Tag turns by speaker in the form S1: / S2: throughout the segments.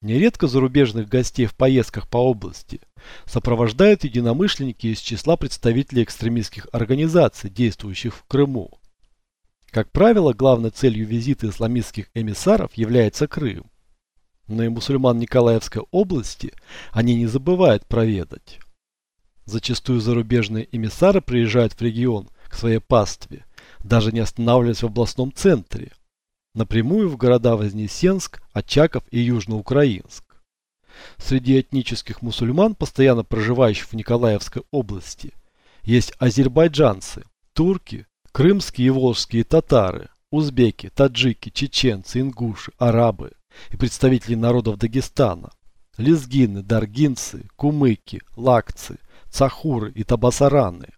S1: Нередко зарубежных гостей в поездках по области сопровождают единомышленники из числа представителей экстремистских организаций, действующих в Крыму. Как правило, главной целью визита исламистских эмиссаров является Крым. Но и мусульман Николаевской области они не забывают проведать. Зачастую зарубежные эмиссары приезжают в регион к своей пастве, даже не останавливаясь в областном центре, напрямую в города Вознесенск, Очаков и Южноукраинск. Среди этнических мусульман, постоянно проживающих в Николаевской области, есть азербайджанцы, турки, крымские и волжские татары, узбеки, таджики, чеченцы, ингуши, арабы и представители народов Дагестана, лезгины, даргинцы, кумыки, лакцы, цахуры и табасараны.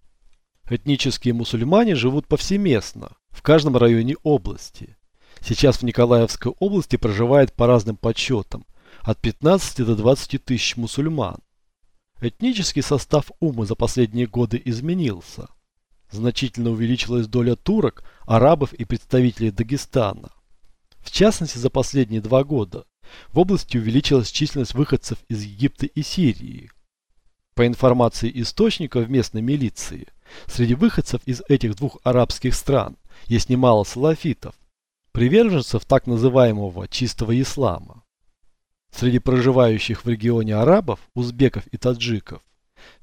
S1: Этнические мусульмане живут повсеместно, в каждом районе области. Сейчас в Николаевской области проживает по разным подсчетам от 15 до 20 тысяч мусульман. Этнический состав ума за последние годы изменился. Значительно увеличилась доля турок, арабов и представителей Дагестана. В частности, за последние два года в области увеличилась численность выходцев из Египта и Сирии. По информации источников местной милиции, среди выходцев из этих двух арабских стран есть немало салафитов, приверженцев так называемого чистого ислама. Среди проживающих в регионе арабов, узбеков и таджиков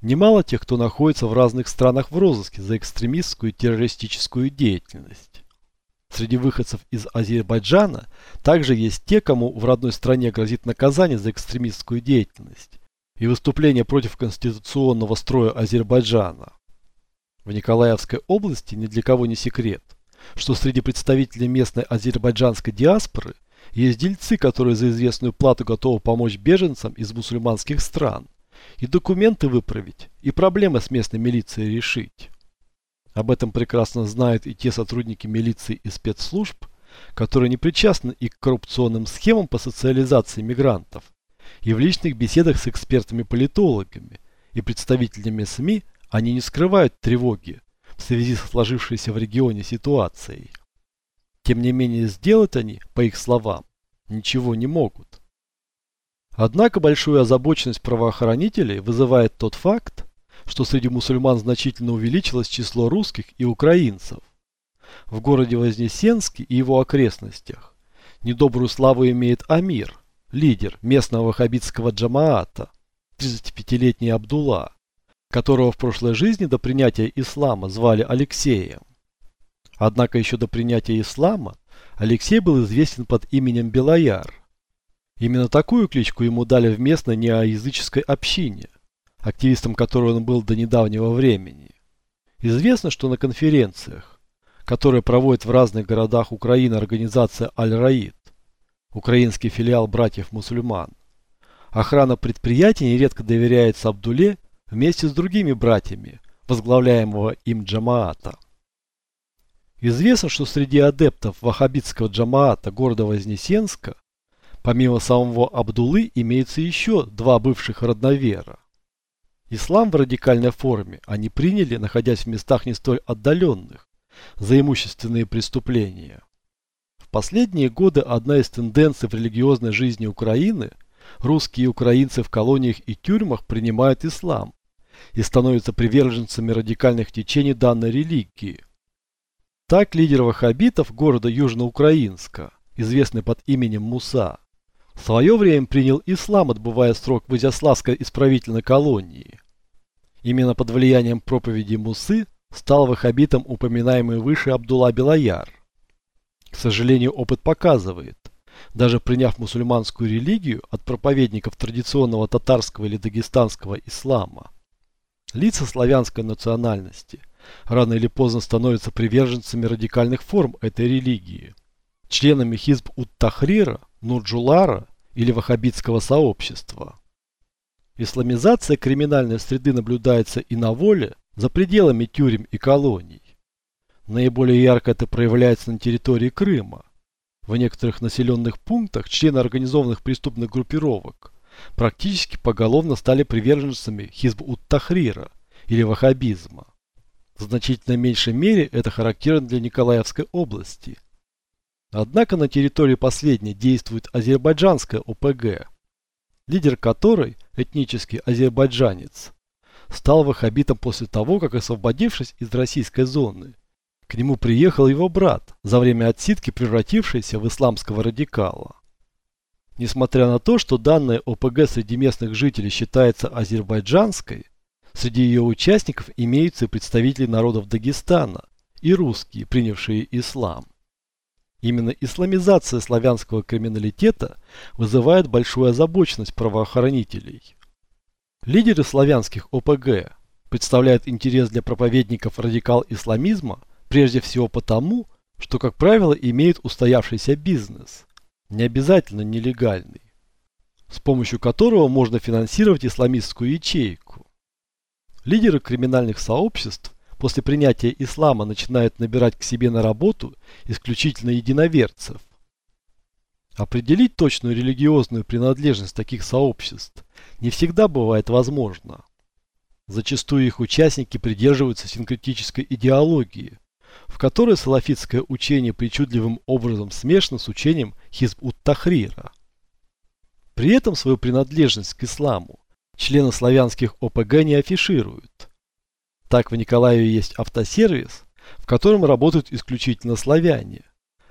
S1: немало тех, кто находится в разных странах в розыске за экстремистскую террористическую деятельность. Среди выходцев из Азербайджана также есть те, кому в родной стране грозит наказание за экстремистскую деятельность и выступление против конституционного строя Азербайджана. В Николаевской области ни для кого не секрет, что среди представителей местной азербайджанской диаспоры есть дельцы, которые за известную плату готовы помочь беженцам из мусульманских стран и документы выправить, и проблемы с местной милицией решить. Об этом прекрасно знают и те сотрудники милиции и спецслужб, которые не причастны и к коррупционным схемам по социализации мигрантов, и в личных беседах с экспертами-политологами и представителями СМИ они не скрывают тревоги в связи со сложившейся в регионе ситуацией. Тем не менее, сделать они, по их словам, ничего не могут. Однако большую озабоченность правоохранителей вызывает тот факт, что среди мусульман значительно увеличилось число русских и украинцев. В городе Вознесенске и его окрестностях недобрую славу имеет Амир, лидер местного ваххабитского джамаата, 35-летний Абдулла, которого в прошлой жизни до принятия ислама звали Алексеем. Однако еще до принятия ислама Алексей был известен под именем Белояр. Именно такую кличку ему дали в местной неоязыческой общине, активистом которой он был до недавнего времени. Известно, что на конференциях, которые проводит в разных городах Украины организация Аль-Раид, украинский филиал братьев-мусульман, охрана предприятий нередко доверяется Абдуле вместе с другими братьями, возглавляемого им джамаата. Известно, что среди адептов ваххабитского джамаата города Вознесенска, помимо самого Абдулы, имеется еще два бывших родновера. Ислам в радикальной форме они приняли, находясь в местах не столь отдаленных, за имущественные преступления. В последние годы одна из тенденций в религиозной жизни Украины – русские и украинцы в колониях и тюрьмах принимают ислам, и становятся приверженцами радикальных течений данной религии. Так лидер ваххабитов города Южноукраинска, известный под именем Муса, в свое время принял ислам, отбывая срок в Изяславской исправительной колонии. Именно под влиянием проповеди Мусы стал ваххабитом упоминаемый выше Абдулла Белаяр. К сожалению, опыт показывает, даже приняв мусульманскую религию от проповедников традиционного татарского или дагестанского ислама, Лица славянской национальности рано или поздно становятся приверженцами радикальных форм этой религии, членами Хизб ут-Тахрира, Нурджулара или ваххабитского сообщества. Исламизация криминальной среды наблюдается и на воле, за пределами тюрем и колоний. Наиболее ярко это проявляется на территории Крыма. В некоторых населенных пунктах члены организованных преступных группировок практически поголовно стали приверженцами Хизб-ут-Тахрира или ваххабизма. В значительно меньшей мере это характерно для Николаевской области. Однако на территории последней действует азербайджанская ОПГ, лидер которой, этнический азербайджанец, стал ваххабитом после того, как, освободившись из российской зоны, к нему приехал его брат, за время отсидки превратившийся в исламского радикала. Несмотря на то, что данная ОПГ среди местных жителей считается азербайджанской, среди ее участников имеются представители народов Дагестана и русские, принявшие ислам. Именно исламизация славянского криминалитета вызывает большую озабоченность правоохранителей. Лидеры славянских ОПГ представляют интерес для проповедников радикал-исламизма прежде всего потому, что, как правило, имеют устоявшийся бизнес, не обязательно нелегальный, с помощью которого можно финансировать исламистскую ячейку. Лидеры криминальных сообществ после принятия ислама начинают набирать к себе на работу исключительно единоверцев. Определить точную религиозную принадлежность таких сообществ не всегда бывает возможно. Зачастую их участники придерживаются синкретической идеологии, в которой салафитское учение причудливым образом смешано с учением Хизб-ут-Тахрира. При этом свою принадлежность к исламу члены славянских ОПГ не афишируют. Так в Николаеве есть автосервис, в котором работают исключительно славяне,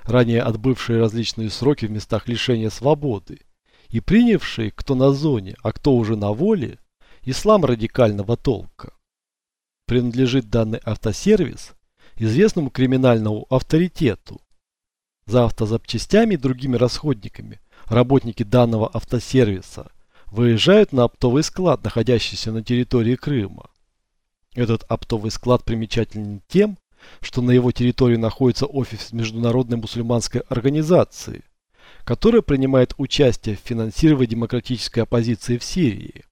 S1: ранее отбывшие различные сроки в местах лишения свободы и принявшие, кто на зоне, а кто уже на воле, ислам радикального толка. Принадлежит данный автосервис известному криминальному авторитету. За автозапчастями и другими расходниками работники данного автосервиса выезжают на оптовый склад, находящийся на территории Крыма. Этот оптовый склад примечателен тем, что на его территории находится офис Международной мусульманской организации, которая принимает участие в финансировании демократической оппозиции в Сирии.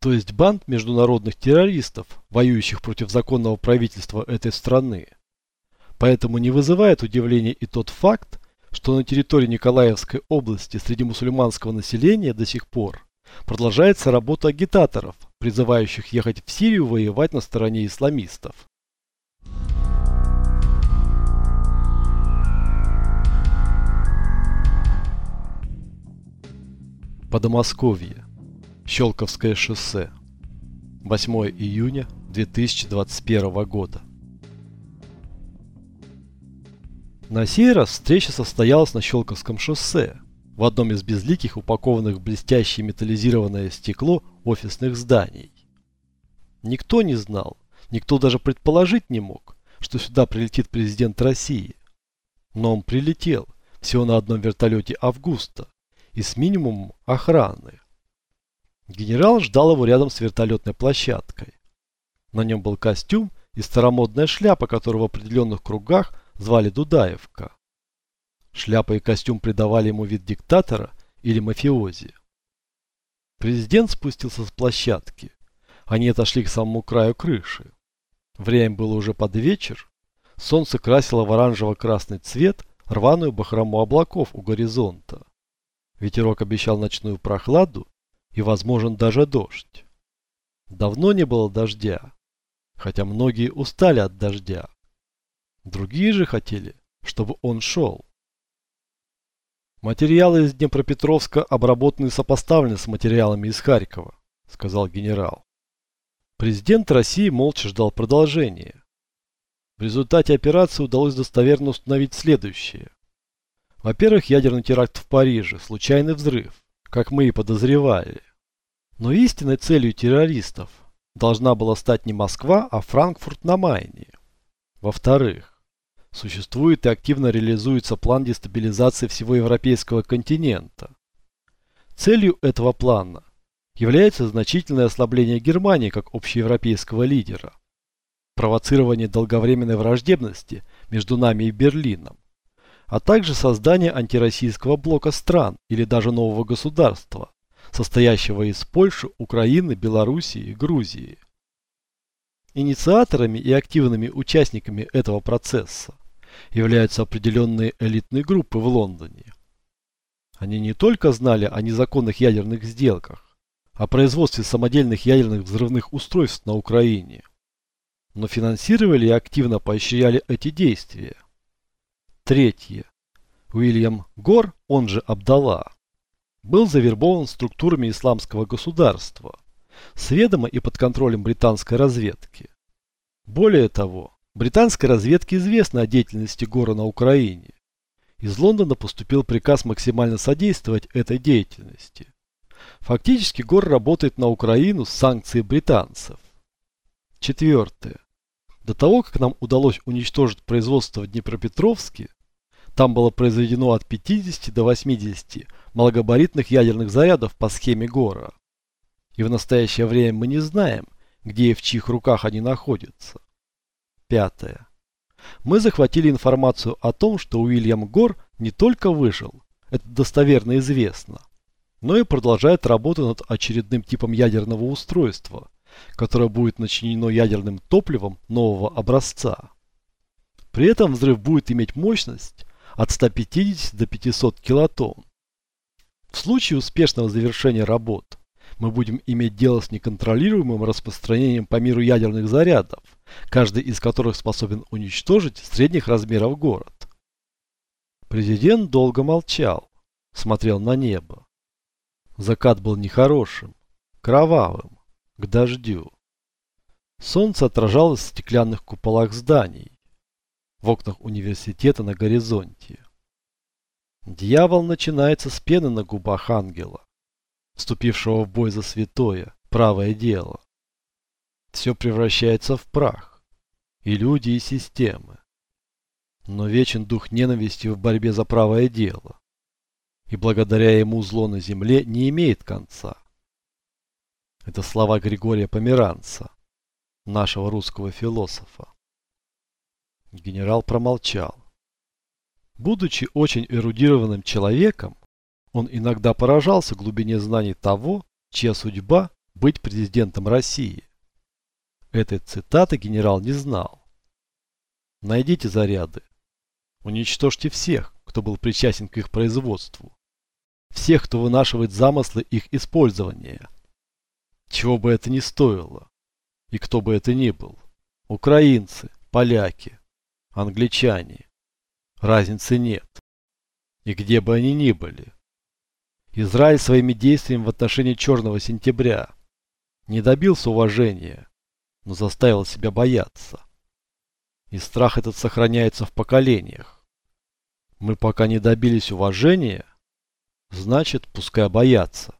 S1: То есть банд международных террористов, воюющих против законного правительства этой страны. Поэтому не вызывает удивления и тот факт, что на территории Николаевской области среди мусульманского населения до сих пор продолжается работа агитаторов, призывающих ехать в Сирию воевать на стороне исламистов. Подмосковье. Щелковское шоссе. 8 июня 2021 года. На сей раз встреча состоялась на Щелковском шоссе, в одном из безликих, упакованных в блестящее металлизированное стекло офисных зданий. Никто не знал, никто даже предположить не мог, что сюда прилетит президент России. Но он прилетел, всего на одном вертолете Августа, и с минимумом охраны. Генерал ждал его рядом с вертолетной площадкой. На нем был костюм и старомодная шляпа, которую в определенных кругах звали Дудаевка. Шляпа и костюм придавали ему вид диктатора или мафиози. Президент спустился с площадки. Они отошли к самому краю крыши. Время было уже под вечер. Солнце красило в оранжево-красный цвет рваную бахрому облаков у горизонта. Ветерок обещал ночную прохладу и, возможен, даже дождь. Давно не было дождя, хотя многие устали от дождя. Другие же хотели, чтобы он шел. Материалы из Днепропетровска обработаны и сопоставлены с материалами из Харькова, сказал генерал. Президент России молча ждал продолжения. В результате операции удалось достоверно установить следующее. Во-первых, ядерный теракт в Париже, случайный взрыв, как мы и подозревали. Но истинной целью террористов должна была стать не Москва, а Франкфурт на Майне. Во-вторых, Существует и активно реализуется план дестабилизации всего европейского континента. Целью этого плана является значительное ослабление Германии как общеевропейского лидера, провоцирование долговременной враждебности между нами и Берлином, а также создание антироссийского блока стран или даже нового государства, состоящего из Польши, Украины, Белоруссии и Грузии. Инициаторами и активными участниками этого процесса являются определенные элитные группы в Лондоне. Они не только знали о незаконных ядерных сделках, о производстве самодельных ядерных взрывных устройств на Украине, но финансировали и активно поощряли эти действия. Третье. Уильям Гор, он же Абдала, был завербован структурами исламского государства, с ведома и под контролем британской разведки. Более того, британской разведке известно о деятельности Гора на Украине. Из Лондона поступил приказ максимально содействовать этой деятельности. Фактически Гор работает на Украину с санкцией британцев. Четвертое. До того, как нам удалось уничтожить производство в Днепропетровске, там было произведено от 50 до 80 малогабаритных ядерных зарядов по схеме Гора. И в настоящее время мы не знаем, где и в чьих руках они находятся. Пятое. Мы захватили информацию о том, что Уильям Гор не только выжил, это достоверно известно, но и продолжает работу над очередным типом ядерного устройства, которое будет начинено ядерным топливом нового образца. При этом взрыв будет иметь мощность от 150 до 500 килотонн. В случае успешного завершения работ мы будем иметь дело с неконтролируемым распространением по миру ядерных зарядов, каждый из которых способен уничтожить средних размеров город. Президент долго молчал, смотрел на небо. Закат был нехорошим, кровавым, к дождю. Солнце отражалось в стеклянных куполах зданий, в окнах университета на горизонте. Дьявол начинается с пены на губах ангела вступившего в бой за святое, правое дело. Все превращается в прах. И люди, и системы. Но вечен дух ненависти в борьбе за правое дело. И благодаря ему зло на земле не имеет конца. Это слова Григория Померанца, нашего русского философа. Генерал промолчал. Будучи очень эрудированным человеком, он иногда поражался глубине знаний того, чья судьба – быть президентом России. Этой цитаты генерал не знал. Найдите заряды. Уничтожьте всех, кто был причастен к их производству. Всех, кто вынашивает замыслы их использования. Чего бы это ни стоило. И кто бы это ни был. Украинцы, поляки, англичане. Разницы нет. И где бы они ни были. Израиль своими действиями в отношении Черного Сентября не добился уважения, но заставил себя бояться. И страх этот сохраняется в поколениях. Мы пока не добились уважения, значит, пускай боятся.